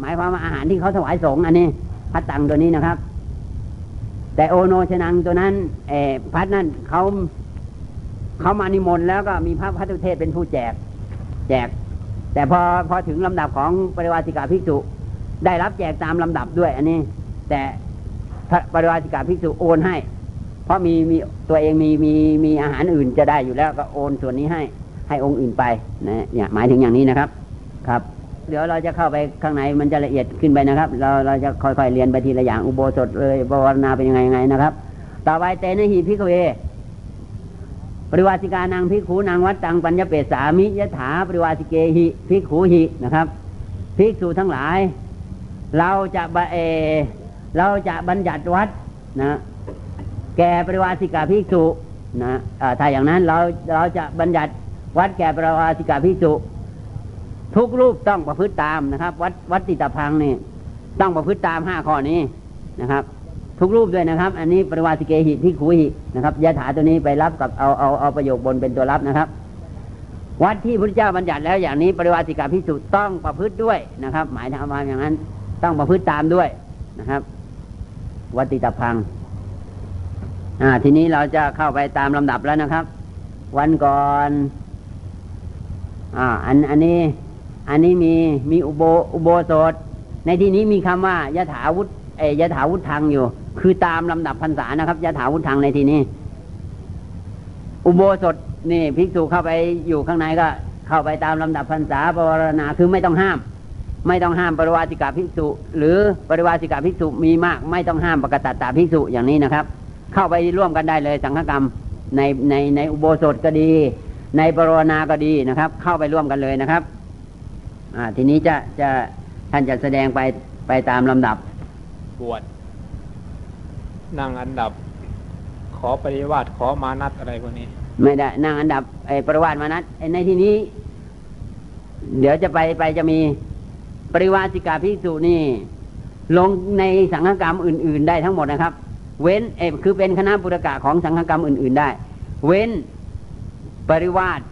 หมายความว่าอาหารที่เขาถวายสงฆ์อันนี้พัดตังตัวนี้นะครับ แต่โอโนชนังตัวนั้นเอพัดนั่นเขาเขามานิมนต์แล้วก็มีพระพัทุเทศเป็นผู้แจก แจก แต่พอพอถึงลำดับของปริวาสิกาภิกษุ ได้รับแจกตามลำดับด้วย อันนี้ แต่ปริวาสิกาภิกษุโอนให้ เพราะมีมีตัวเองมีมีมีอาหารอื่นจะได้อยู่แล้วก็โอนส่วนนี้ให้ให้องค์อื่นไปนะเนี่ยหมายถึงอย่างนี้นะครับ ครับ เดี๋ยวเราจะเข้าไปข้างในมันจะละเอียดขึ้นไปนะครับ เราเราจะค่อยๆเรียนไปทีละอย่างอุโบสถเลยบวรณาเป็นยังไงไงนะครับ ต่อไปเตนะหีพิกเว ปริวาสิกานางพิกขูนางวัดตังปัญญเปสามิยะถาปริวาสิเกหิพิกขูหินะครับภิกษุทั้งหลาย เราจะบเอเราจะบัญญัติวัดนะ แก่ปริวาสิกาภิกษุนะถ้าอย่างนั้นเราเราจะบัญญัติวัดแก่ปริวาสิกาภิกษุ ทุกรูปต้องประพฤติตามนะครับ วัดวัดติตพังนี่ต้องประพฤติตามห้าข้อนี้นะครับ ทุกรูปด้วยนะครับ อันนี้ปริวาสิเกหิที่ขูหินะครับยะถาตัวนี้ไปรับกับเอาเอาเอาประโยคบนเป็นตัวรับนะครับ วัดที่พระเจ้าบัญญัติแล้วอย่างนี้ปริวาสิกาภิกษุต้องประพฤติด้วยนะครับ หมายถึงว่าอย่างนั้นต้องประพฤติตามด้วยนะครับ วัดติตพังอ่าทีนี้เราจะเข้าไปตามลำดับแล้วนะครับ วันก่อนอ่าอันอันนี้ อันนี้มีมีอุโบอุโบสถ ในที่นี้มีคำว่ายะถาวุฒเอยะถาวุฒทางอยู่ คือตามลำดับพรรษานะครับยะถาวุฒทางในที่นี้ อุโบสถนี่ภิกษุเข้าไปอยู่ข้างในก็ เข้าไปตามลำดับพรรษาปวารณาคือไม่ต้องห้าม ไม่ต้องห้ามปริวาสิกาภิกษุ หรือปริวาสิกาภิกษุมีมาก ไม่ต้องห้ามประกตัตตาภิกษุอย่างนี้นะครับ เข้าไปร่วมกันได้เลยสังฆกรรมในในในอุโบสถก็ดี ในปรณาก็ดีนะครับ เข้าไปร่วมกันเลยนะครับ ทีนี้จะจะท่านจะแสดงไปไปตามลำดับบวชนั่งอันดับ ขอปริวาสขอมานัดอะไรพวกนี้ ไม่ได้ นั่งอันดับไอ้ปริวาสมานัดในที่นี้ เดี๋ยวจะไปไปจะมีปริวาสิกาภิกษุนี่ ลงในสังฆกรรมอื่น ๆ ได้ทั้งหมดนะครับ เว้นเอคือเป็นคณะบุรกะของสังฆกรรมอื่น ๆได้ เว้นปริวาส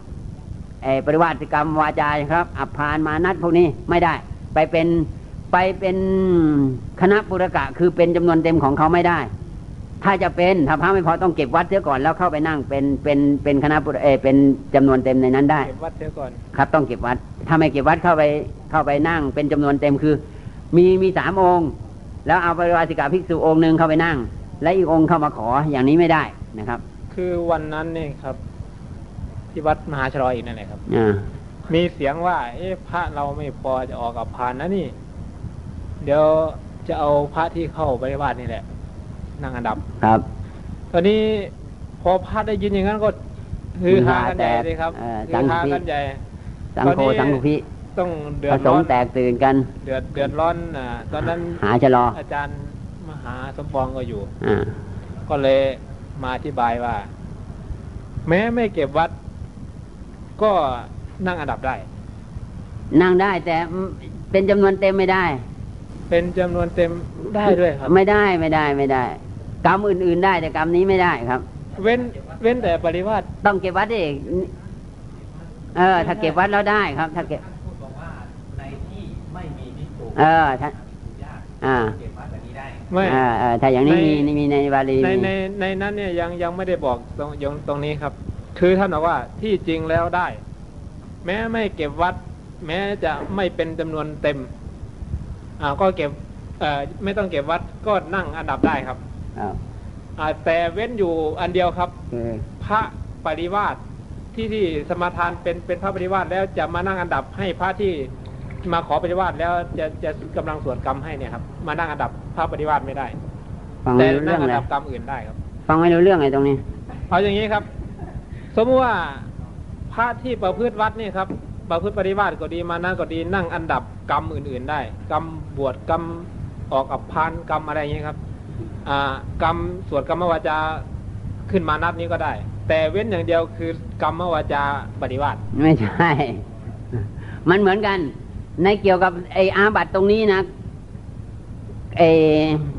เอ ปริวาสกรรมวาจาครับ อัพานมานัดพวกนี้ไม่ได้ ไปเป็นไปเป็นคณะบุรกะ คือเป็นจำนวนเต็มของเขาไม่ได้ ถ้าจะเป็นถ้าพระไม่พอต้องเก็บวัดเสียก่อนแล้วเข้าไปนั่งเป็นเป็นเป็นคณะบุรเอเป็นจำนวนเต็มในนั้นได้เก็บวัดเสียก่อนครับ ต้องเก็บวัด ถ้าไม่เก็บวัดเข้าไปเข้าไปนั่ง เป็นจำนวนเต็มคือ มีมีสามองค์ แล้วเอาปริวาสิกาภิกษุองค์หนึ่งเข้าไปนั่ง และอีกองค์เข้ามาขออย่างนี้ไม่ได้นะครับ คือวันนั้นนี่ครับ ที่วัดมหาชรอยอีกนั่นแหละครับมีเสียงว่า เอ๊ะพระเราไม่พอจะออกกับพานนะนี่ เดี๋ยวจะเอาพระที่เข้าไปวาดนี่แหละนั่งอันดับครับ ตอนนี้พอพระได้ยินอย่างนั้นก็ฮือฮากันใหญ่เลยครับฮือฮากันใหญ่สังโฆสังฆพิต้องเดือดร้อนแตกตื่นกัน เดือดเดือดร้อนอ่าตอนนั้นหาชะลออาจารย์มหาสมปองก็อยู่อก็เลยมาอธิบายว่า แม้ไม่เก็บวัด ก็นั่งอันดับได้ นั่งได้แต่เป็นจำนวนเต็มไม่ได้ เป็นจำนวนเต็มได้ด้วยครับ ไม่ได้ไม่ได้ไม่ได้ กรรมอื่น ๆ ได้แต่กรรมนี้ไม่ได้ครับ เว้นเว้นแต่ปริวาสต้องเก็บวัดเองเออ ถ้าเก็บวัดแล้วได้ครับ ถ้าเก็บเออถ้าอ่าไม่ถ้าอย่างนี้มีมีในบาลีในในในนั้นเนี่ยยังยังไม่ได้บอกตรงงตรงนี้ครับ คือท่านบอกว่าที่จริงแล้วได้ แม้ไม่เก็บวัด แม้จะไม่เป็นจำนวนเต็ม อ่าก็เก็บเอ่อไม่ต้องเก็บวัดก็นั่งอันดับได้ครับอ่าแต่เว้นอยู่อันเดียวครับพระปริวาสที่ที่สมาทานเป็นเป็นพระปริวาสแล้วจะมานั่งอันดับให้พระที่มาขอปฏิวัติแล้วจะจะกำลังสวดกรรมให้เนี่ยครับ มานั่งอันดับพระปฏิวัติไม่ได้แต่นั่งอันดับกรรมอื่นได้ครับฟังไม่รู้เรื่องไงตรงนี้ เอาอย่างนี้ครับ สมมติว่าพระที่ประพฤติวัดนี่ครับ ประพฤติปฏิวัติก็ดีมานั่งก็ดีนั่งอันดับกรรมอื่น ๆ ได้ กรรมบวชกรรมออกกับพานกรรมอะไรอย่างนี้ครับกรรมสวดกรรมวาจาขึ้นมานับนี้ก็ได้ แต่เว้นอย่างเดียวคือกรรมวาจาปฏิวัติไม่ใช่ มันเหมือนกัน ในเกี่ยวกับไออาบัตตรงนี้นะไอ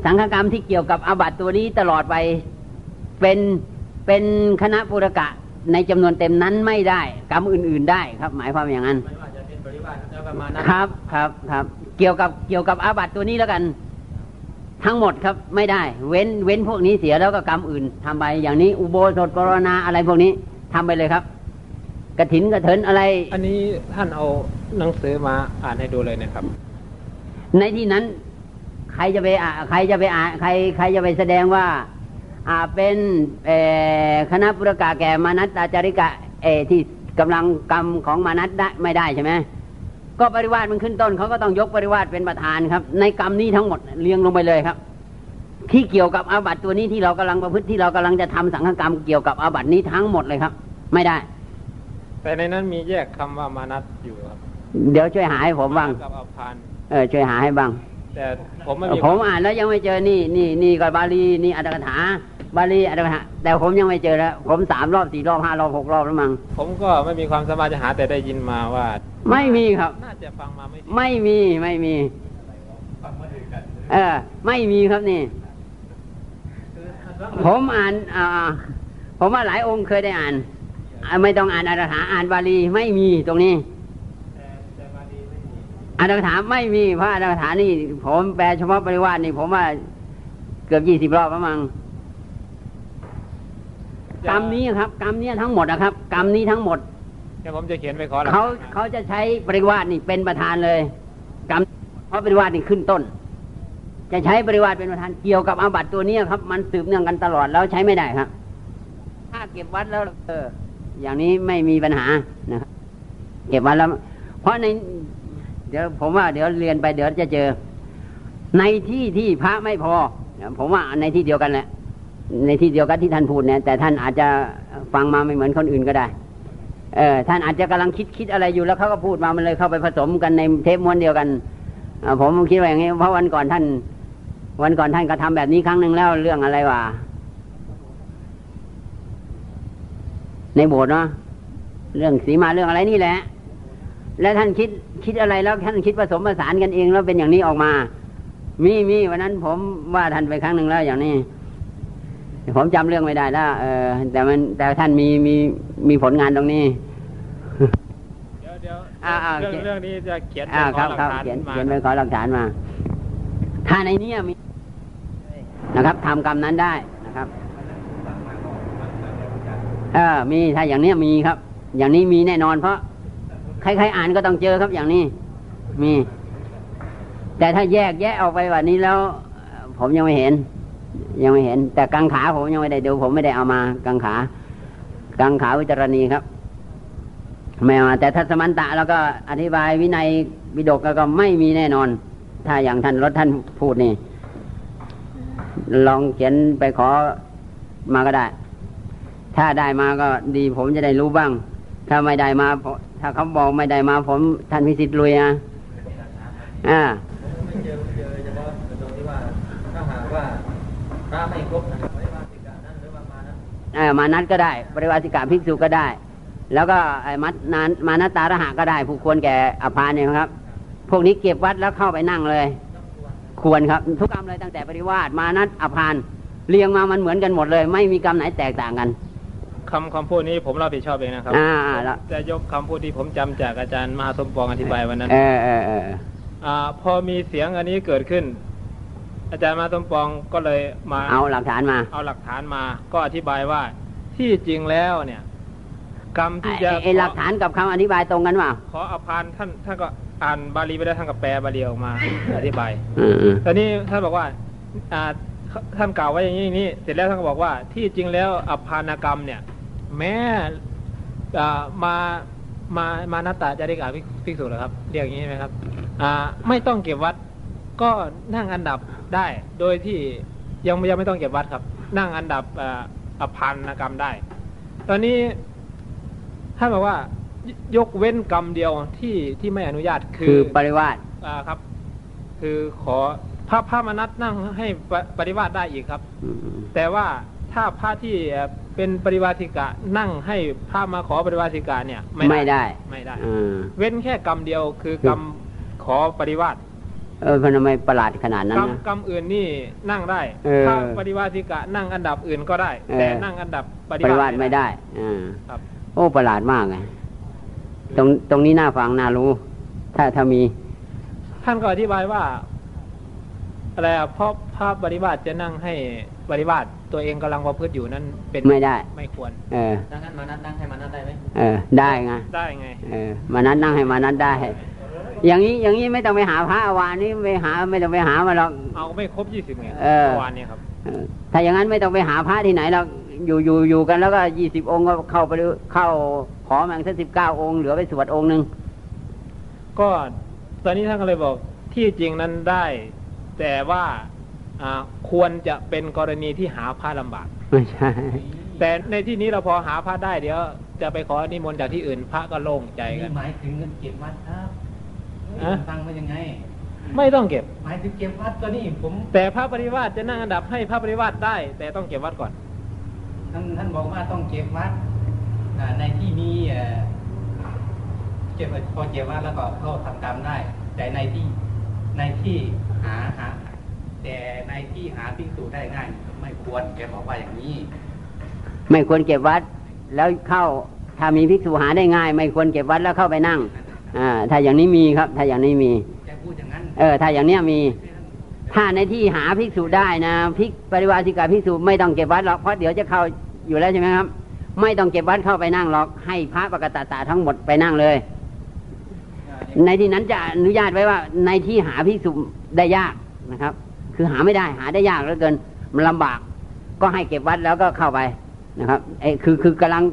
สังฆกรรมที่เกี่ยวกับอาบัตตัวนี้ตลอดไปเป็นเป็นคณะปุรกะ ในจำนวนเต็มนั้นไม่ได้ กรรมอื่น ๆได้ครับ หมายความอย่างนั้นไม่ว่าจะเป็นปริวแล้วประมาณนั้นครับครับครับเกี่ยวกับเกี่ยวกับอาบัติตัวนี้แล้วกัน ทั้งหมดครับไม่ได้ เว้นเว้นพวกนี้เสียแล้วก็กรรมอื่นทำไปอย่างนี้ อุโบสถกรณาอะไรพวกนี้ทำไปเลยครับกระถินกระเถินอะไร อันนี้ท่านเอาหนังสือมาอ่านให้ดูเลยนะครับ ในที่นั้น ใครจะไปอ่าใครจะไปอ่าใคร ใครจะไปแสดงว่าอ่า เป็นเอ่อคณะปุรกาแก่มานัตตาจาริกะเออที่กำลังกรรมของมานัตได้ไม่ได้ใช่ไหมก็ปริวาสมันขึ้นต้นเขาก็ต้องยกปริวาสเป็นประธานครับ ในกรรมนี้ทั้งหมดเรียงลงไปเลยครับ ที่เกี่ยวกับอาบัติตัวนี้ที่เรากำลังประพฤติที่เรากำลังจะทำสังฆกรรมเกี่ยวกับอาบัตินี้ทั้งหมดเลยครับ ไม่ได้ แต่ในนั้นมีแยกคำว่ามานัตอยู่ครับ เดี๋ยวช่วยหาให้ผมบ้างกับอภานเออช่วยหาให้บ้างแต่ผมไม่มีผมอ่านแล้วยังไม่เจอนี่นี่นี่ก็บาลีนี่อัตถกถา บาลีอัตถกถาแต่ผมยังไม่เจอแล้ว ผมสามรอบสี่รอบห้ารอบหกรอบแล้วมั้งผมก็ไม่มีความสามารถจะหาแต่ได้ยินมาว่า ไม่มีครับ น่าจะฟังมาไม่ดีไม่มีไม่มีเออ ไม่มีครับนี่ ผมอ่านอ่าผมว่าหลายองค์เคยได้อ่านอ่าไม่ต้องอ่านอัตถกถาอ่านบาลีไม่มีตรงนี้อัตถกถาไม่มีเพราะอัตถกถานี่ ผมแปลเฉพาะปริวาสนี่ ผมว่าเกือบยี่สิบรอบแล้วมั้ง กรรมนี้ครับ กรรมเนี้ทั้งหมดนะครับ กรรมนี้ทั้งหมดเดี๋ยวผมจะเขียนไปขอหลักเขาฐนนะเขาจะใช้ปริวาสนี่เป็นประธานเลย กรรมเพราะปริวาสนี่ขึ้นต้น จะใช้ปริวาสเป็นประธานเกี่ยวกับอาบัติตัวเนี้ยครับ มันสืบเนื่องกันตลอดแล้วใช้ไม่ได้ครับ ถ้าเก็บวัดแล้วเออ อย่างนี้ไม่มีปัญหานะครับเก็บวัดแล้ว เพราะใน เดี๋ยวผมว่าเดี๋ยวเรียนไปเดี๋ยวจะเจอ ในที่ที่พระไม่พอผมว่าในที่เดียวกันแหละ ในที่เดียวกันที่ท่านพูดเนี่ยแต่ท่านอาจจะฟังมาไม่เหมือนคนอื่นก็ได้เออท่านอาจจะกำลังคิดคิดอะไรอยู่แล้วเขาก็พูดมามันเลยเข้าไปผสมกันในเทปม้วนเดียวกันอผมคิดว่าอย่างนี้เพราะวันก่อนท่าน วันก่อนท่านก็ทำแบบนี้ครั้งหนึ่งแล้วเรื่องอะไรวะในโบสถ์เนาะเรื่องสีมาเรื่องอะไรนี่แหละ แล้วท่านคิดคิดอะไรแล้วท่านคิดผสมผสานกันเองแล้วเป็นอย่างนี้ออกมา มีมีวันนั้นผมว่าท่านไปครั้งหนึ่งแล้วอย่างนี้ ผมจำเรื่องไม่ได้แล้วเออแต่มันแต่ท่านมีมีมีผลงานตรงนี้เดี๋ยวเดี๋ยวอ่าอ่าเรื่องเขียนเรื่องนี้จะเขียนอ่าไปครับขอหลักครับฐานเขียนมาเขียนไปขอหลักฐานมา ถ้าในเนี้ยมีนะครับทำกรรมนั้นได้นะครับเออมีถ้าอย่างเนี้ยมีครับ อย่างนี้มีแน่นอนเพราะใครๆอ่านก็ต้องเจอครับอย่างนี้ มี แต่ถ้าแยกแยะออกไปแบบนี้แล้วเอ่อผมยังไม่เห็น ยังไม่เห็น แต่กังขาผมยังไม่ได้ดู ผมไม่ได้เอามา กังขา กังขาวิจารณีครับไม่เอามาแต่ทัศมันตะแล้วก็อธิบายวินัยวิดกแล้วก็ไม่มีแน่นอน ถ้าอย่างท่านรถท่านพูดนี่ ลองเขียนไปขอมาก็ได้ ถ้าได้มาก็ดีผมจะได้รู้บ้าง ถ้าไม่ได้มา ถ้าเขาบอกไม่ได้มาผมท่านพิสิทธิ์ลุยนะอ่าไม่เจอเจอเฉพาะตรงที่ว่าถ้าหากว่า พระไม่ครบนะครับไม่ว่าสิกานั้นหรือว่ามานั้นเออมานัดก็ได้ปริวาสิกาภิกษุก็ได้ แล้วก็ไอ้มัดนานมานัตตาระหะก็ได้ ผู้ควรแก่อภานเนี่ยครับ พวกนี้เก็บวัดแล้วเข้าไปนั่งเลย ควรครับ ทุกกรรมเลยตั้งแต่ปริวาสมานัตอภานเรียงมามันเหมือนกันหมดเลย ไม่มีกรรมไหนแตกต่างกันคำคำพูดนี้ผมรับผิดชอบเองนะครับอ่าอ่าแล้วจะยกคำพูดที่ผมจำจากอาจารย์มหาสมปองอธิบายวันนั้นเออเออเอออ่าพอมีเสียงอันนี้เกิดขึ้น อาจารย์มหาสมปองก็เลยมาเอาหลักฐานมา เอาหลักฐานมา ก็อธิบายว่าที่จริงแล้วเนี่ย กรรมไอ้ที่จะไอ้ไอ้หลักฐานกับคำอธิบายตรงกันเปล่าขออภานท่านท่านก็อ่านบาลีไปแล้วท่านก็แปลบาลีออกมา อธิบายอืมอืมตอนนี้ท่านบอกว่าอ่าท่านกล่าวไว้อย่างนี้อย่างนี้เสร็จแล้วท่านก็บอกว่า ที่จริงแล้วอภานกรรมเนี่ย แม้อ่ามามามานัตตาจะได้กล่าวภิกษุเหรอครับ เรียกอย่างนี้ไหมครับ อ่า ไม่ต้องเก็บวัด ก็นั่งอันดับได้โดยที่ยังยังไม่ต้องเก็บวัดครับ นั่งอันดับอ่าอภานกรรมได้ ตอนนี้ท่านบอกว่ายกเว้นกรรมเดียวที่ที่ไม่อนุญาตคืคือปริวาสอ่าครับ คือขอพระพระมนัตนั่งให้ปปฏิวัติได้อีกครับอืมแต่ว่าถ้าพระที่เป็นปริวาสิกะนั่งให้พระมาขอปริวาสิกะเนี่ย ไม่ได้ไม่ได้อืมเว้นแค่กรรมเดียวคือกรรมขอปริวาส เออมันทำไมประหลาดขนาดนั้นกรรมนะ กรรมอื่นนี่นั่งได้เออ ถ้าปริวาสิกะนั่งอันดับอื่นก็ได้เออแต่นั่งอันดับปปริวาสไม่ได้อ่าครับ โอ้ประหลาดมากไงตรงตรงนี้น่าฟังน่ารู้ ถ้าถ้ามี ท่านก็อธิบายว่าอะไรอะเพราะพระบริวารจะนั่งให้บริวารตัวเองกำลังประพฤติอยู่นั้นเป็นไม่ได้ ไม่ควรเออ ดังนั้นมานัดนั่งให้มานัดได้ไหมเออ ได้ไงได้ไง เออ มานัดนั่งให้มานัดได้ อย่างนี้อย่างนี้ไม่ต้องไปหาพระอาวานี้ไปหาไม่ต้องไปหามาหรอกเอาไม่ครบยี่สิบไงเออเมื่อวานเนี้ครับเออถ้าอย่างนั้นไม่ต้องไปหาพระที่ไหนเราอยู่อยู่อยู่กันแล้วก็ยี่สิบองค์ก็เข้าไปดูเข้าขอมาสักสิบเก้าองค์เหลือไปสวดองค์หนึ่งก็ตอนนี้ท่านก็เลยบอกที่จริงนั้นได้ แต่ว่าอ่าควรจะเป็นกรณีที่หาพระลำบากไม่ใช่แต่ในที่นี้เราพอหาพระได้เดี๋ยว จะไปขอนิมนต์จากที่อื่นพระก็โล่งใจกันหมายถึงเงินเก็บวัดครับ ฮะตั้งมายังไง ไม่ต้องเก็บ หมายถึงเก็บวัดก็นี่ผมแต่พระปริวาสจะนั่งอันดับให้พระปริวาสได้ แต่ต้องเก็บวัดก่อน ท่านท่านบอกว่าต้องเก็บวัดอ่าในที่มีเอ่อเก็บพอเก็บวัดแล้วก็เข้าทำกรรมได้ แต่ในที่ในที่หาหาแต่ในที่หาพิสูจน์ได้ง่าย ไม่ควรแกบอกว่าอย่างนี้ไม่ควรเก็บวัด แล้วเข้าถ้ามีภิกษุหาได้ง่าย ไม่ควรเก็บวัดแล้วเข้าไปนั่ง อ่าถ้าอย่างนี้มีครับ ถ้าอย่างนี้มีแกพูดอย่างนั้นเออ ถ้าอย่างเนี้ยมี ถ้าในที่หาภิกษุได้นะภิกปริวาสิกาภิกษุไม่ต้องเก็บวัดหรอกเพราะเดี๋ยวจะเข้าอยู่แล้วใช่ไหมครับ ไม่ต้องเก็บวัดเข้าไปนั่งหรอก ให้พระปกตตาทั้งหมดไปนั่งเลย ในที่นั้นจะอนุญาตไว้ว่า ในที่หาภิกษุได้ยากนะครับ คือหาไม่ได้หาได้ยากเหลือเกินมันลำบาก ก็ให้เก็บวัดแล้วก็เข้าไปนะครับไอ้คือคือกำลัง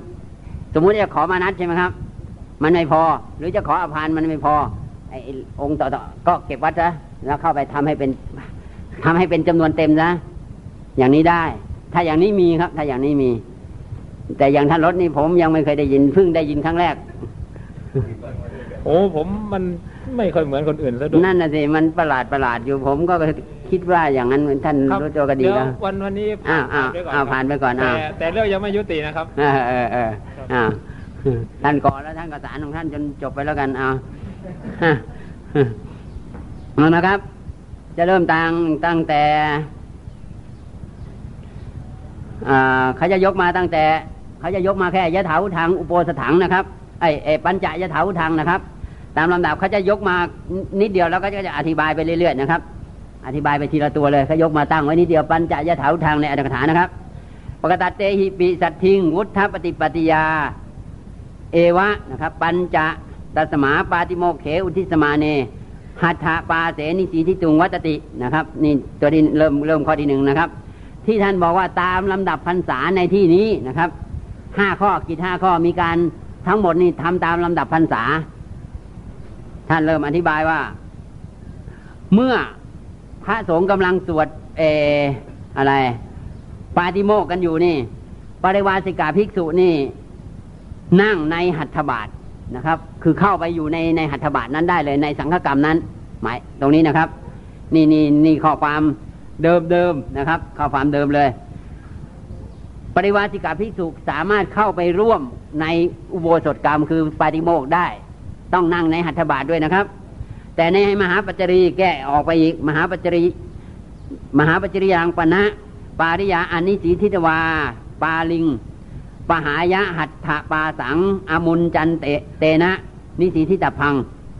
สมมุติจะขอมานัดใช่ไหมครับ มันไม่พอ หรือจะขออภานมันไม่พอไอ้องค์ต่อๆก็เก็บวัดซะแล้วเข้าไปทำให้เป็นทำให้เป็นจำนวนเต็มนะอย่างนี้ได้ ถ้าอย่างนี้มีครับ ถ้าอย่างนี้มี แต่อย่างท่านรถนี่ผมยังไม่เคยได้ยินเพิ่งได้ยินครั้งแรก โอ้ผมมันไม่ค่อยเหมือนคนอื่นซะด้วยนั่นน่ะสิมันประหลาดประหลาดอยู่ผมก็คิดว่าอย่างนั้นเหมือนท่านครับรู้ตัวก็ดีเยวแล้ววันวันนี้อ้าวอ้าวผ่นไปก่นอ้าวผ่านไปก่อนแต่อ้าวแต่เรื่องยังไม่ยุตินะครับเออเออเออครับอ้าว ท่านก่อนแล้วท่านก็สารของท่านจนจบไปแล้วกันเอาเอานะครับ จะเริ่มตั้งตั้งแต่เขาจะยกมาตั้งแต่เขาจะยกมาแค่ยะเถาทางอุโปสถังนะครับไอ้ไอ้ปัญจยะเถาทางนะครับ ตามลำดับเขาจะยกมานิดเดียวแล้วก็จะอธิบายไปเรื่อยๆนะครับ อธิบายไปทีละตัวเลยเขายกมาตั้งไว้นิดเดียวปัญจยะเถาทางในอัตถกถานะครับ ปกตัดเตหิปิสัตทิงวุฒปฏิปฏิยา เอวะนะครับ ปัญจะตัสมาปาติโมเขอุทิสมาเนหัตถปาเสนิสีทิตุงวัตตินะครับ นี่ตัวที่เริ่มเริ่มข้อที่หนึ่งนะครับ ที่ท่านบอกว่าตามลำดับพรรษาในที่นี้นะครับห้าข้อกิจห้าข้อมีการทั้งหมดนี่ทำตามลำดับพรรษา ท่านเริ่มอธิบายว่า เมื่อพระสงฆ์กำลังสวดเออะไร ปาติโมกกันอยู่นี่ปริวาสิกาภิกษุนี่ นั่งในหัตถบาทนะครับ คือเข้าไปอยู่ในในหัตถบาทนั้นได้เลยในสังฆกรรมนั้น หมายตรงนี้นะครับ นี่นี่นี่ข้อความเดิมเดิมนะครับ ข้อความเดิมเลย ปริวาสิกาภิกษุสามารถเข้าไปร่วมในอุโบสถกรรมคือปาติโมกได้ ต้องนั่งในหัตถบาทด้วยนะครับ แต่ในมหาปัจจรีแก้ออกไปอีกมหาปัจจรีมหาปัจจริยังปณะปาริยาอนิสีทิตวา ปาลิง ปหายะหัตถปาสังอมุนจันเตเตนะ นิสีทิตพัง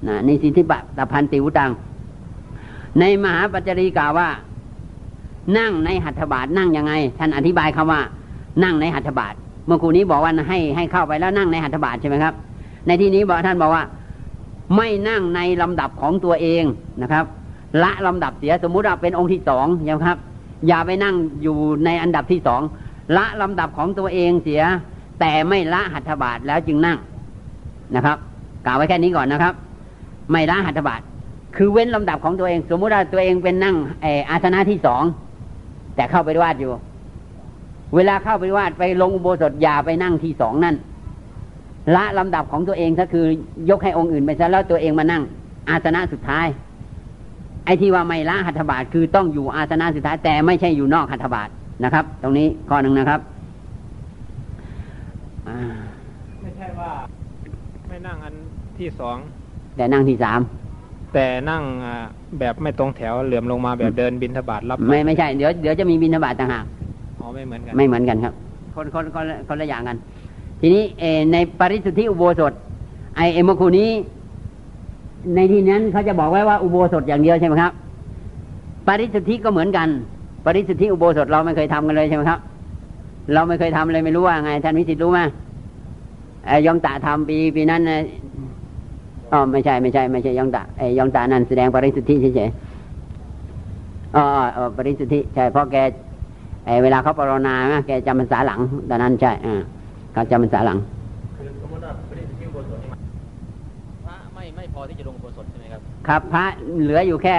นะนิสีทิปตพันติวุตัง ในมหาปัจจรีกล่าวว่า นั่งในหัตถบาทนั่งยังไง ท่านอธิบายคำว่า นั่งในหัตถบาทเมื่อครูนี้บอกว่าให้ให้เข้าไปแล้วนั่งในหัตถบาทใช่ไหมครับ ในที่นี้บอกท่านบอกว่า ไม่นั่งในลำดับของตัวเองนะครับ ละลำดับเสียสมมุติว่าเป็นองค์ที่สองใช่ไหมครับ อย่าไปนั่งอยู่ในอันดับที่สอง ละลำดับของตัวเองเสีย แต่ไม่ละหัตถบาทแล้วจึงนั่งนะครับกล่าวไว้แค่นี้ก่อนนะครับ ไม่ละหัตถบาทคือเว้นลำดับของตัวเอง สมมุติว่าตัวเองเป็นนั่งเอออาสนะที่สองแต่เข้าไปวาดอยู่ เวลาเข้าไปวาดไปลงอุโบสถอย่าไปนั่งที่สองนั่นละลำดับของตัวเองก็คือยกให้องค์อื่นไปซะแล้วตัวเองมานั่ง อาสนะสุดท้าย ไอ้ที่ว่าไม่ละหัตถบาทคือต้องอยู่อาสนะสุดท้ายแต่ไม่ใช่อยู่นอกหัตถบาท นะครับ ตรงนี้ข้อหนึ่งนะครับอ่าไม่ใช่ว่า ไม่นั่งอันที่สองแต่นั่งที่สามแต่นั่งอ่าแบบไม่ตรงแถวเหลื่อมลงมาแบบเดินบินทบาทรับไม่ไม่ใช่เดี๋ยวเดี๋ยวจะมีบินบาตต่างหากอ๋อไม่เหมือนกันไม่เหมือนกันครับ คนคนคนละคนละอย่างกัน ทีนี้เออในปริสุทธิอุโบสถ ไอเอมอคูนี้ ในที่นั้นเขาจะบอกไว้ว่าอุโบสถอย่างเดียวใช่ไหมครับ ปริสุทธิก็เหมือนกัน ปริสุทธิอุโบสถเราไม่เคยทำกันเลยใช่ไหมครับ เราไม่เคยทำเลยไม่รู้ว่าไงท่านวิสิตรู้ไหมไอ้ยองตะทำปีปีนั้นนะอ๋อไม่ใช่ไม่ใช่ไม่ใช่ยองตะไอ้ยองตะนั่นแสดงปริสุทธิเฉยๆอ๋ออ๋อปริสุทธิใช่เพราะแกไอ้เวลาเขาปรนนาแกจำพรรษาหลังตอนนั้นใช่อ่าเขาจำพรรษาหลังคือสมมติว่าปริสุทธิอุโบสถนี่พระไม่ไม่พอที่จะลงอุโบสถใช่ไหมครับ ครับ พระเหลืออยู่แค่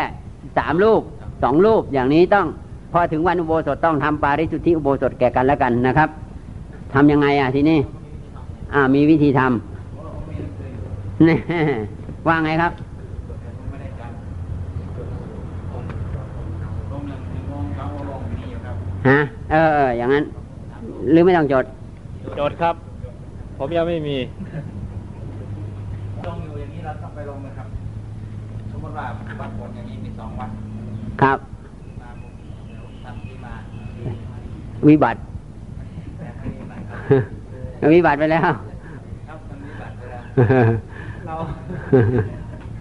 สามรูปสองรูปอย่างนี้ต้อง พอถึงวันอุโบสถต้องทำปาริสุทธิอุโบสถแก่กันแล้วกันนะครับทำยังไงอะทีนี้อ่ามีวิธีทำนี่ว่าไงครับไม่ได้จำผมผมหนึ่งหนึ่งโมงสองโมงมีอยู่ครับฮะเออเออ อย่างนั้น หรือไม่ต้องจดโจทย์ครับ ผมยังไม่มีลงอยู่อย่างนี้เราต้องไปลงนะครับสมมติว่าวัดผลอย่างนี้มีสองวัดครับ มาผมเดี๋ยวทำที่มา วิบัติแต่ไม่มีบัตรครับวิบัติไปแล้วครับมันมีบัตรไปแล้วเรา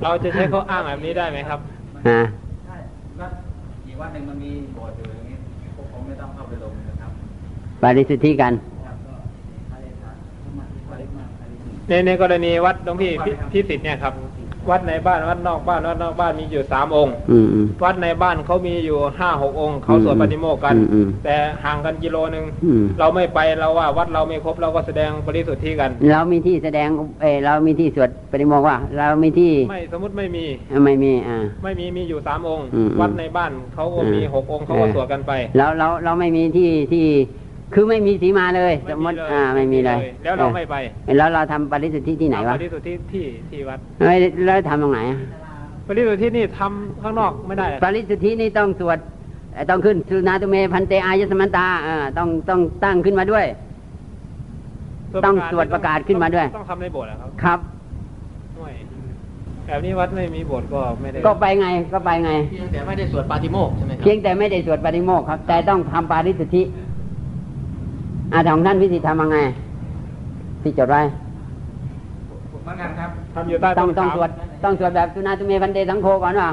เราจะใช้ข้ออ้างแบบนี้ได้ไหมครับฮะใช่วัดอีกวัดหนึ่งมันมีโบสถ์อยู่อย่างนี้พวกผมไม่ต้องเข้าไปลงนะครับปาริสุทธิกันครับก็อธิษฐานสมาธิไว้มากอธิษฐานในในกรณีวัดหลวงพี่พิพิสิทธิ์เนี่ยครับ วัดในบ้านวัดนอกบ้านวัดนอกบ้านมีอยู่สามองค์อืมอืมวัดในบ้านเขามีอยู่ห้าหกองค์เขาสวดปฏิโมกข์กันอืมอืมแต่ห่างกันกิโลหนึ่งอืมเราไม่ไปเราว่าวัดเราไม่ครบเราก็แสดงปริสุทธิกันเรามีที่แสดงเออเรามีที่สวดปฏิโมกข์ว่า เรามีที่ไม่สมมติไม่มีไม่มีอ่าไม่มีมีอยู่สามองค์อืมวัดในบ้านเขาก็มีอืมหกองค์เขาก็เออสวดกันไปเราเราเราไม่มีที่ที่ คือไม่มีสีมาเลยสมมติอ่าไม่มีเลย แล้วเราไม่ไปเออแล้วเราทำปริสุทธิที่ไหนวะปริสุทธิที่ที่วัดเอ้ยแล้วทำตรงไหนอะปริสุทธินี่ทำข้างนอกไม่ได้เหรอปริสุทธินี่ต้องสวดเอ่อต้องขึ้นสุนาตุเมพันเตอายสมันตาอ่าต้องต้องตั้งขึ้นมาด้วย ต้องสวดประกาศขึ้นมาด้วย ต้องทำในโบสถ์เหรอครับ ครับไม่แบบนี้วัดไม่มีโบสถ์ก็ไม่ได้ ก็ไปไงก็ไปไง เพียงแต่ไม่ได้สวดปาติโมกข์ใช่ไหมครับเพียงแต่ไม่ได้สวดปฏิโมกข์ครับ แต่ต้องทำปาริสุทธิ อาของท่านวิธีทำยังไงที่จดไว้เหมือนกันครับทำอยู่ใต้ต้องนต้องขามสวดต้องสวดแบบสุนาตุเมพันเตสังโฆก่อนว่า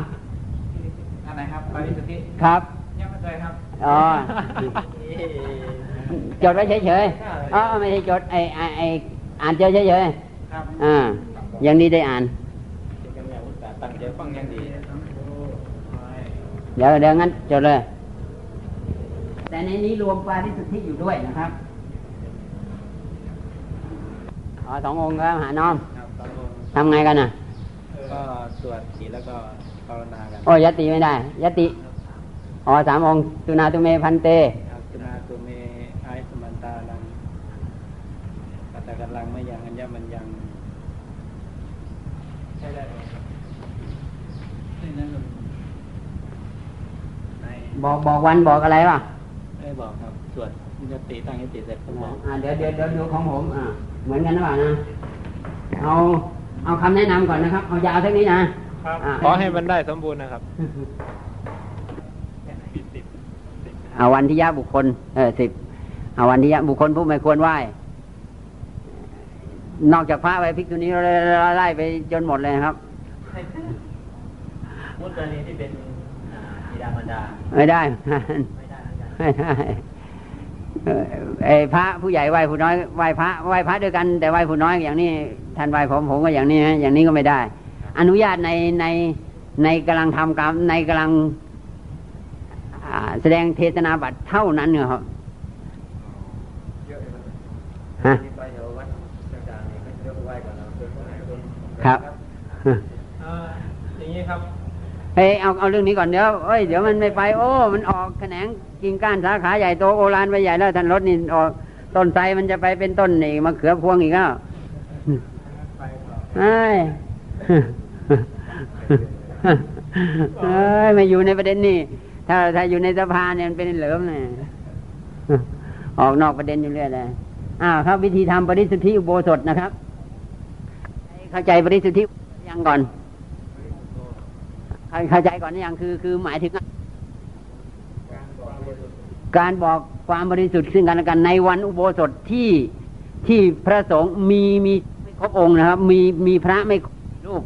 อันไหนครับปาริสุทธิครับยังไม่เคยครับอ๋อจดไว้เฉยๆอ๋อไม่ใช่จดไอไอไออ่านเจอเฉยครับๆอ่าอย่างนี้ได้อ่านตั้งใจฟังอยังดีเดี๋ยวเดี๋ยวงั้นจดเลย แต่ในนี้รวมปาริสุทธิอยู่ด้วยนะครับ อ๋อสององค์ครับหาน้อมครับตอนลงทำไงกันน่ะก็สวดสีแล้วก็ภาวนากันโอ้ยยติไม่ได้ยติอ๋อสามองค์สุนาตุเมพันเตครับตุนาตุเมไอสมันตาลังปัตตะกันลังไม่ยังอัญญมันยังใช่ได้ไหมครับนี่นั่นก็ในบอกบอกวันบอกอะไรวะไม่บอกครับสวดยติตั้งยติเสร็จก็บอกอ่าเดี๋ยวเดี๋ยวเดี๋ยวดูของผมอ่า เหมือนกันหรือเปล่านะ เอาเอาคำแนะนำก่อนนะครับ เอายาวเท่านี้นะครับอ่าขอให้มันได้สมบูรณ์นะครับเอาวันที่ยะบุคคล เออสิบเอาวันที่ยะบุคคลผู้ไม่ควรไหว้ นอกจากพระไปภิกษุนี้ไล่ไปจนหมดเลยนะครับมุตกรณีที่เป็นอ่าบิดามารดา ไม่ได้ ไม่ได้อาจารย์ ไม่ได้เอ่อไอ้พระผู้ใหญ่ไหว้ผู้น้อยไหว้พระไหว้พระด้วยกันแต่ไหว้ผู้น้อยอย่างนี้ท่านไหว้ผมผมก็อย่างนี้ฮะอย่างนี้ก็ไม่ได้ อนุญาตในในในกำลังทำกรรมในกำลังอ่าแสดงเทศนาบัตรเท่านั้นเนี่ยครับฮะไปเดี๋ยววัดต่างๆนี่ก็ยกไหว้ก่อนเราเพื่อให้คนครับอ่าอย่างนี้ครับ เฮ้ยเอาเอาเรื่องนี้ก่อนเดี๋ยวเอ้ยเดี๋ยวมันไม่ไป โอ้ มันออกแขนงกิ่งก้านสาขาใหญ่โตโอฬารไปใหญ่แล้วท่านรถนี่ออกต้นไทรมันจะไปเป็นต้นนี่มะเขือพวงอีกแล้วไอนเอ้ยเอ้ยไม่อยู่ในประเด็นนี้ถ้าถ้าอยู่ในสภาเนี่ยมันเป็นเหลิมเนี่ยออกนอกประเด็นอยู่เรื่อยเลยอ้าวครับวิธีทำปริสุทธิอุโบสถนะครับ เข้าใจปริสุทธิยังก่อน เข้าใจก่อนอยังคือคือหมายถึง การบอกความบริสุทธิ์ซึ่งกันและกันในวันอุโบสถที่ที่พระสงฆ์มีมีไม่ครบองค์นะครับ มีมีพระไม่ครบรูป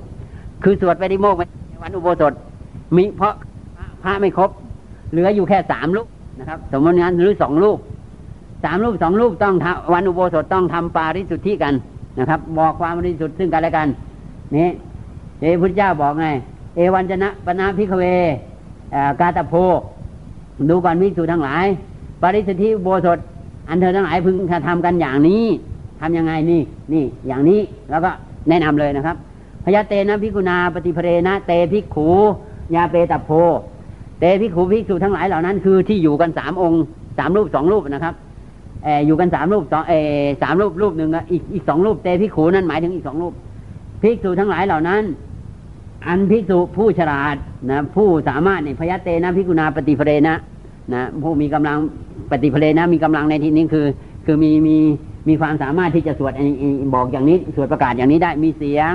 คือสวดไปฏิโมกในวันอุโบสถ มีเพราะพระไม่ครบ เหลืออยู่แค่สามลูกนะครับ สมมติงั้นหรือสองลูกสามลูกสองลูกต้องวันอุโบสถต้องทำปาริสุทธิกันนะครับ บอกความบริสุทธิ์ซึ่งกันและกัน นี่พระพุทธเจ้าบอกไง เอวันจนะปนาพิกเวกาตะโพดูก่อนวิสุทั้งหลายปาริสุทธิโบสถ อันเธอทั้งหลายพึงทำกันอย่างนี้ทำยังไงนี่นี่อย่างนี้แล้วก็แนะนำเลยนะครับพยาเตนะพิกุณาปฏิเพเรนะเตพิกขูยาเปตโพ เตพิกขูภิกษุทั้งหลายเหล่านั้น คือที่อยู่กันสามองค์สามรูปสองรูปนะครับเอออยู่กันสามรูปสองเออสามรูปรูปหนึ่งอีกอีกสองรูปเตพิกขูนั้นหมายถึงอีกสองรูปภิกษุทั้งหลายเหล่านั้น อันภิกษุผู้ฉลาดนะผู้สามารถในพยาเตนะพิกุณาปฏิเพเรนะนะผู้มีกำลังปฏิเพเรนะมีกำลังในที่นี้คือ คือมีมีมีความสามารถที่จะสวดบอกอย่างนี้สวดประกาศอย่างนี้ได้มีเสียง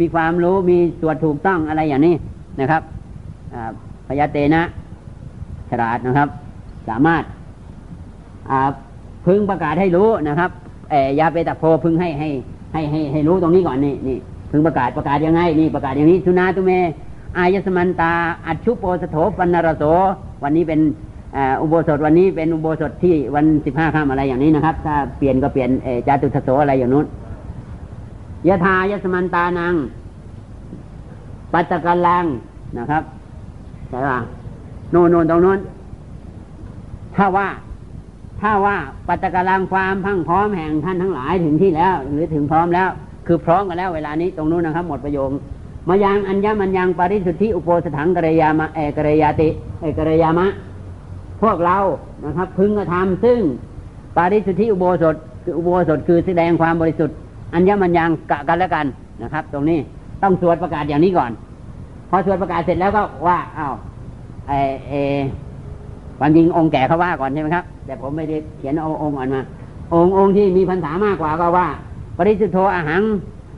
มีความรู้มีสวดถูกต้องอะไรอย่างนี้นะครับพยาเตนะฉลาดนะครับ สามารถพึงประกาศให้รู้นะครับเออยาเปตะโพพึงให้ให้ให้ให้ให้รู้ตรงนี้ก่อนนี่นี่ พึงประกาศประกาศยังไงนี่ประกาศอย่างนี้สุนาตุเม อายสมันตา อัจฉุโปสโถปันนรโสวันนี้เป็นอุโบสถวันนี้เป็นอุโบสถที่วันสิบห้าค่ำอะไรอย่างนี้นะครับ ถ้าเปลี่ยนก็เปลี่ยนเจาตุทโสอะไรอย่างนู้นยะทายสมันตานัง ปัตตกัลังนะครับใช่ป่ะโน่นโน่นตรงนู้นถ้าว่าถ้าว่าปัตตกลังความพังพร้อมแห่งท่านทั้งหลายถึงที่แล้ว หรือถึงพร้อมแล้ว คือพร้อมกันแล้วเวลานี้ตรงนู้นนะครับ หมดประโยคมายังอัญญมันยังปริสุทธิอุโปสถังกระยามะเอกระยาติเอกระยามะ พวกเรานะครับ พึงกระทำซึ่งปาริสุทธิอุโบสถคืออุโบสถคือแสดงความบริสุทธิ์ อัญญมัญญังกะกันแล้วกันนะครับ ตรงนี้ต้องสวดประกาศอย่างนี้ก่อน พอสวดประกาศเสร็จแล้วก็ว่าอ้าวไอเอความจริงองค์แก่เขาว่าก่อนใช่ไหมครับ แต่ผมไม่ได้เขียนเอาองค์ก่อนมา องค์องค์ที่มีพรรษามากกว่าก็ว่า ปริสุทธโธอาหัง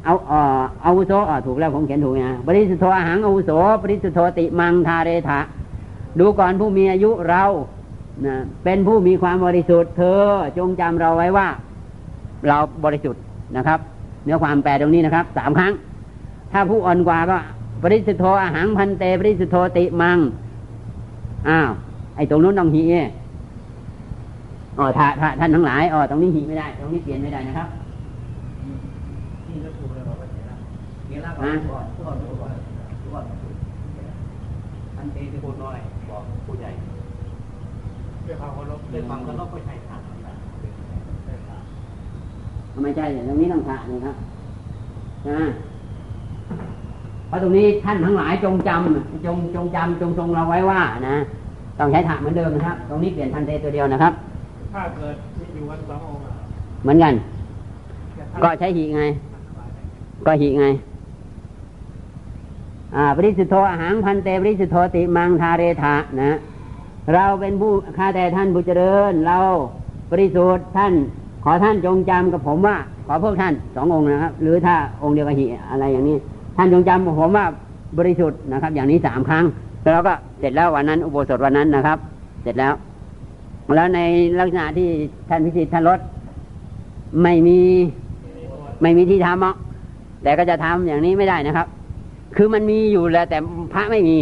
เอาเอ่ออาวุโสอ่าถูกแล้วผมเขียนถูกนะปริสุทธโธอาหังอาวุโสปริสุทธโธติมังทาเรถะดูก่อนผู้มีอายุเรานะเป็นผู้มีความบริสุทธิ์ เธอจงจำเราไว้ว่า เราบริสุทธิ์นะครับ เนื้อความแปลตรงนี้นะครับสามครั้ง ถ้าผู้อ่อนกว่าก็ปริสุทธโธอาหังพันเตปริสุทธโธติมังอ้าวไอ้ตรงนู้นต้องหีอ๋อถ้าถ้าท่านทั้งหลายอ๋อตรงนี้หีไม่ได้ ตรงนี้เปลี่ยนไม่ได้นะครับ นี่ก็ถูกแล้วเราก็เสียแล้ว เสียแล้วก่อนก่อนก่อนก่อนก่อนอันเตที่พูดน้อยบอกผู้ใหญ่ด้วยความเคารพด้วยความเคารพก็ใช่ครับไม่ใช่ตรงนี้ต้องพระนะครับนะเพราะตรงนี้ท่านทั้งหลายจงจำจงจงจำจงทรงเราไว้ว่านะต้องใช้ถะเหมือนเดิมนะครับ ตรงนี้เปลี่ยนทันเตตัวเดียวนะครับ ถ้าเกิดมีอยู่กันสององค์อะเหมือนกัน ก็ใช้หีไง ก็หีไงอ่า ปริสุทธโธอาหังพันเตปริสุทธโธติมังทาเรทะนะเราเป็นผู้ข้าแต่ท่านผู้เจริญ เราบริสุทธิ์ท่าน ขอท่านจงจำกับผมว่า ขอพวกท่านสององค์นะครับ หรือถ้าองค์เดียวกับหีอะไรอย่างนี้ ท่านจงจำกับผมว่าบริสุทธิ์นะครับ อย่างนี้สามครั้ง แล้วก็เสร็จแล้ววันนั้น อุโบสถวันนั้นนะครับ เสร็จแล้ว แล้วในลักษณะที่ท่านพิสิทธิ์ท่านลดไม่มีไม่มีที่ทำหรอกแต่ก็จะทำอย่างนี้ไม่ได้นะครับ คือมันมีอยู่แล้วแต่พระไม่มี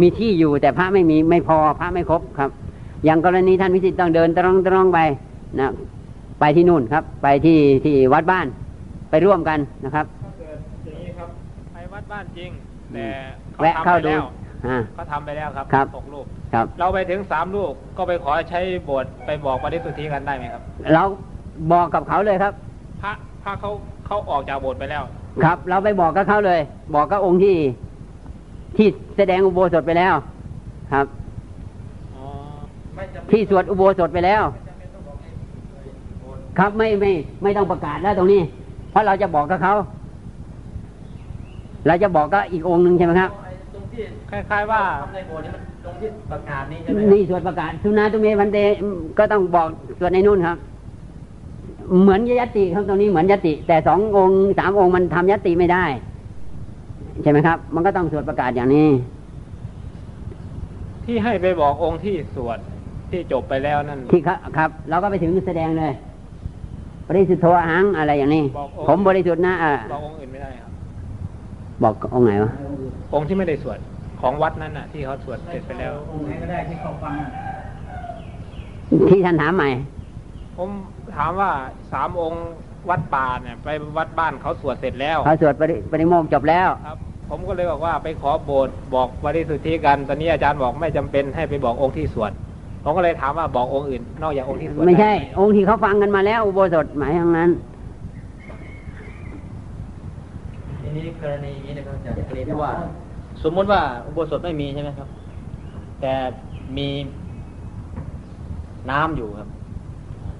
มีที่อยู่แต่พระไม่มีไม่พอพระไม่ครบครับ อย่างกรณีท่านพิสิทธิ์ต้องเดินตรองตรองไปนะไปที่นู่นครับ ไปที่ที่วัดบ้านไปร่วมกันนะครับถ้าเกิดอย่างนี้ครับไปวัดบ้านจริงแต่แวะเข้าดูแล้วอ่าเขาทำไปแล้วครับครับหกลูกครับ เราไปถึงสามลูกก็ไปขอใช้โบสถ์ไปบอกปฏิสุทธิกันได้ไหมครับ เราบอกกับเขาเลยครับ พระพระเขาเขาออกจากโบสถ์ไปแล้ว ครับ เราไปบอกกับเขาเลย บอกกับองค์ที่ที่แสดงอุโบสถไปแล้ว ครับอ๋อไม่จำเป็นที่สวดอุโบสถไปแล้ว ครับไม่ไม่ ไม่ต้องประกาศแล้วตรงนี้ เพราะเราจะบอกกับเขาเราจะบอกก็อีกองค์หนึ่งใช่ไหมครับตรงที่คล้ายๆว่าทำในโบสถ์นี่มันตรงที่ประกาศนี่ใช่ไหมนี่สวดประกาศสุนาตุเมวันเตก็ต้องบอกสวดในนู่นครับ เหมือนยติครับตรงนี้เหมือนยติ แต่สององค์สามองค์มันทำยติไม่ได้ ใช่ไหมครับ มันก็ต้องสวดประกาศอย่างนี้ ที่ให้ไปบอกองค์ที่สวดที่จบไปแล้วนั่นที่ครับครับเราก็ไปถึงแสดงเลยบริสุทธิ์โทอาหังอะไรอย่างนี้บอกองค์ผมบริสุทธิ์นะอ่าบอกองค์อื่นไม่ได้ครับ บอกองค์ไหนวะองค์ที่ไม่ได้สวดของวัดนั้นน่ะ ที่เขาสวดเสร็จไปแล้วองค์ไหนก็ได้ที่เขาฟังที่ท่านถามใหม่ผม ถามว่าสามองค์วัดป่าเนี่ย ไปวัดบ้านเขาสวดเสร็จแล้วเขาสวดปริปริโมกข์จบแล้วครับ ผมก็เลยบอกว่าไปขอโบสถ์บอกบริสุทธิกัน ตอนนี้อาจารย์บอกไม่จำเป็นให้ไปบอกองค์ที่สวดผมก็เลยถามว่าบอกองค์อื่น นอกจากองค์ที่สวดไม่ใช่ด้หองค์ที่เขาฟังกันมาแล้วอุโบสถหมายอย่างนั้นทีนี้กรณีนี้นะครับอาจารย์กรณีที่ว่า สมมติว่าอุโบสถไม่มีใช่ไหมครับ แต่มีน้ำอยู่ครับ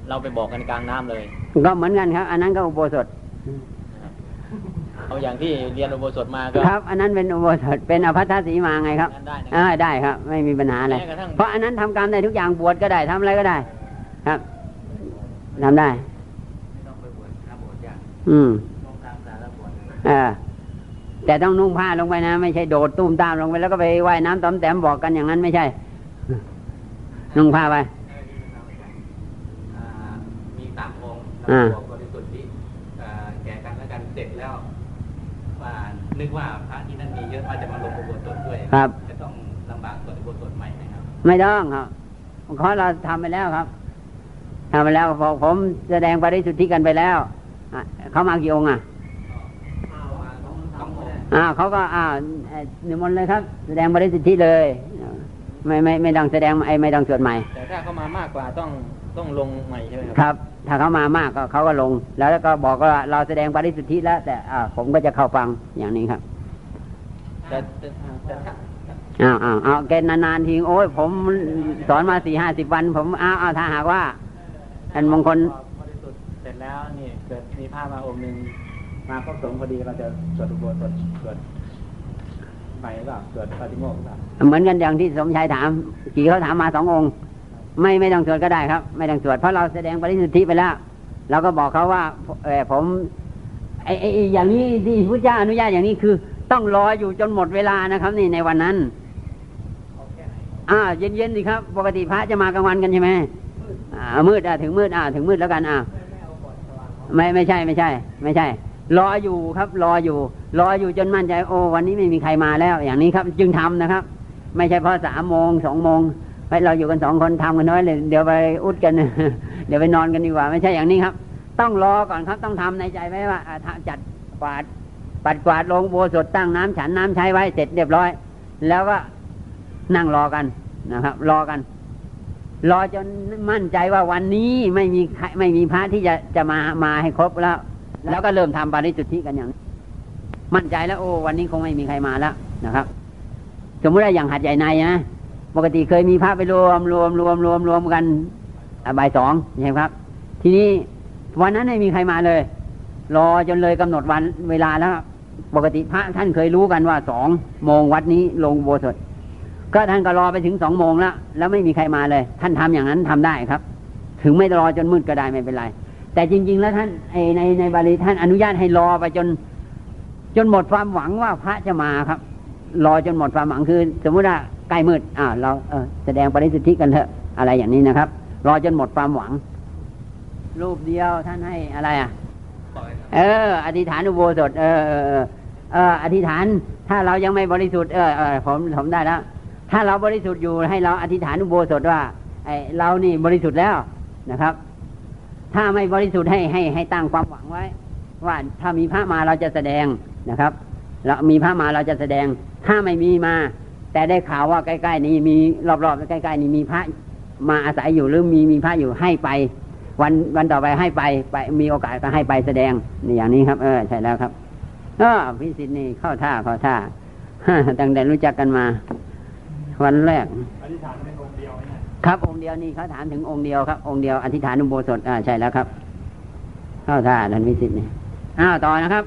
เราไปบอกกันกลางน้ำเลยก็เหมือนกันครับ อันนั้นก็อุโบสถนะครับเอาอย่างที่เรียนอุโบสถมาก็ครับ อันนั้นเป็นอุโบสถเป็นอภัททสีมาไงครับงั้นได้นะอ่าได้ครับ ไม่มีปัญหาอะไรแม้กระทั่งเพราะอันนั้นทำกรรมได้ทุกอย่างบวชก็ได้ทำอะไรก็ได้ ครับทำได้ไม่ต้องไปบวชถ้าบวชยากอืมต้องตามสารบวชเออแต่ต้องนุ่งผ้าลงไปนะ ไม่ใช่โดดตุ้มตามลงไปแล้วก็ไปว่ายน้ำต้อมแต้มบอกกันอย่างนั้นไม่ใช่ นุ่งผ้าไป อ่ามีสามอง ค์อ่าแล้วก็บริสุทธิ์ที่อ่าแก่กันแล้วกันเสร็จแล้วว่านึกว่าพระที่นั่นมีเยอะว่าจะมาลงอุโบสถด้วยครับจะต้องลำบากสวดอุโบสถใหม่ไหมครับ ไม่ต้องครับเพราะเราทำไปแล้วครับทำไปแล้วพอผมแสดงปริสุทธิกันไปแล้วอะเขามากี่องค์อะต้ององค์อ่าเขาก็อ่าเอ่อนิมนต์เลยครับ แสดงบริสุทธิเลย ไม่ไม่ไม่ต้องแสดงไอ้ไม่ต้องสวดใหม่ แต่ถ้าเขามามากกว่าต้องต้องลงใหม่ใช่ไหมครัครับ ถ้าเขามามากก็เขาก็ลง แล้วก็บอกว่าเราแสดงบริสุทธิแล้ว แต่อ่าผมก็จะเข้าฟังอย่างนี้ครับแต่แต่แต่ถ้าอ้าวอ้าวอ้าวแกนานๆทีโอ้ยผมสอนมาสี่ห้าสิบวัน ผมอ้าวอ้าวถ้าหากว่าอันมงคลบริสุทธิ์เสร็จแล้วนี่เกิดมีผ้ามาองค์หนึ่งมาครบสงฆ์พอดีเราจะสวดอุโบสถสวดไปหรือเปล่าสวดปาฏิโมกข์หรือเปล่าเหมือนกันอย่างที่สมชายถามกี่เขาถามมาสององค์ ไม่ไม่ต้องสวดก็ได้ครับ ไม่ต้องสวดเพราะเราแสดงบริสุทธิไปแล้วเราก็บอกเขาว่าเออผมไอ้ไอ้ไอ้อย่างนี้ที่พระเจ้าอนุญาตอย่างนี้คือ ต้องรออยู่จนหมดเวลานะครับ นี่ในวันนั้นอ่าเย็นๆสิครับปกติพระจะมากลางวันกันใช่ไหมอ่ามืดอะถึงมืดอ่าถึงมืดแล้วกันอ่าไม่ไม่ใช่ไม่ใช่ ไม่ใช่ รออยู่ครับ รออยู่ รออยู่จนมั่นใจโอ้วันนี้ไม่มีใครมาแล้ว อย่างนี้ครับ จึงทำนะครับ ไม่ใช่เพราะสามโมงสองโมง ไปเราอยู่กันสองคนทำกันน้อยเลยเดี๋ยวไปอุดกัน เดี๋ยวไปนอนกันดีกว่า ไม่ใช่อย่างนี้ครับ ต้องรอก่อนครับต้องทำในใจไว้ว่าจัดกวาดปัดกวาดลงโบสถตั้งน้ำฉันน้ำใช้ไว้เสร็จเรียบร้อย แล้วก็นั่งรอกันนะครับ รอกัน รอจนมั่นใจว่าวันนี้ไม่มีไม่มีพระที่จะจะมามาให้ครบแล้ว แล้วก็เริ่มทำปาริสุทธิกันอย่างนี้มั่นใจแล้วโอ้วันนี้คงไม่มีใครมาแล้วนะครับ สมมติว่าอย่างหัดใหญ่ในนะ ปกติเคยมีพระไปรวมรวมรวมรวมรวมกันอะบ่ายสองใช่ไหมครับ ทีนี้วันนั้นไม่มีใครมาเลย รอจนเลยกำหนดวันเวลาแล้ว ปกติพระท่านเคยรู้กันว่าสองโมงวัดนี้ลงโบสถก็ท่านก็รอไปถึงสองโมงแล้ว แล้วไม่มีใครมาเลย ท่านทำอย่างนั้นทำได้ครับ ถึงไม่รอจนมืดก็ได้ไม่เป็นไร แต่จริง ๆ แล้วท่านในในบาลีท่านอนุญาตให้รอไปจน จนหมดความหวังว่าพระจะมาครับ รอจนหมดความหวังคือ สมมุติว่า ใกล้มืดอ่าเราเออแสดงปริสุทธิกันเถอะอะไรอย่างนี้นะครับ รอจนหมดความหวัง รูปเดียวท่านให้อะไรอะเออ อธิษฐานอุโบสถเออเออเออเอออธิษฐานถ้าเรายังไม่บริสุทธิ์เออเออผมผมได้แล้วถ้าเราบริสุทธิ์อยู่ให้เราอธิษฐานอุโบสถว่าไอเรานี่บริสุทธิ์แล้วนะครับ ถ้าไม่บริสุทธิ์ให้ให้ให้ตั้งความหวังไว้ ว่าถ้ามีพระมาเราจะแสดงนะครับเรามีพระมาเราจะแสดง ถ้าไม่มีมา แต่ได้ข่าวว่าใกล้ ๆ นี้มีรอบๆใกล้ๆนี้มีพระมาอาศัยอยู่หรือมีมีพระอยู่ให้ไป วันวันต่อไปให้ไปไปมีโอกาสก็ให้ไปแสดงนี่อย่างนี้ครับ เออใช่แล้วครับเออพี่สิทธิ์นี่เข้าท่าเข้าท่าตั้งแต่รู้จักกันมา วันแรกอธิษฐานเป็นองค์เดียวเนี่ยครับองค์เดียวนี่เขาถามถึงองค์เดียวครับ องค์เดียวอธิษฐานอุโบสถอ่าใช่แล้วครับ เข้าท่าท่านวิสิตนี่อ้าวต่อนะครับ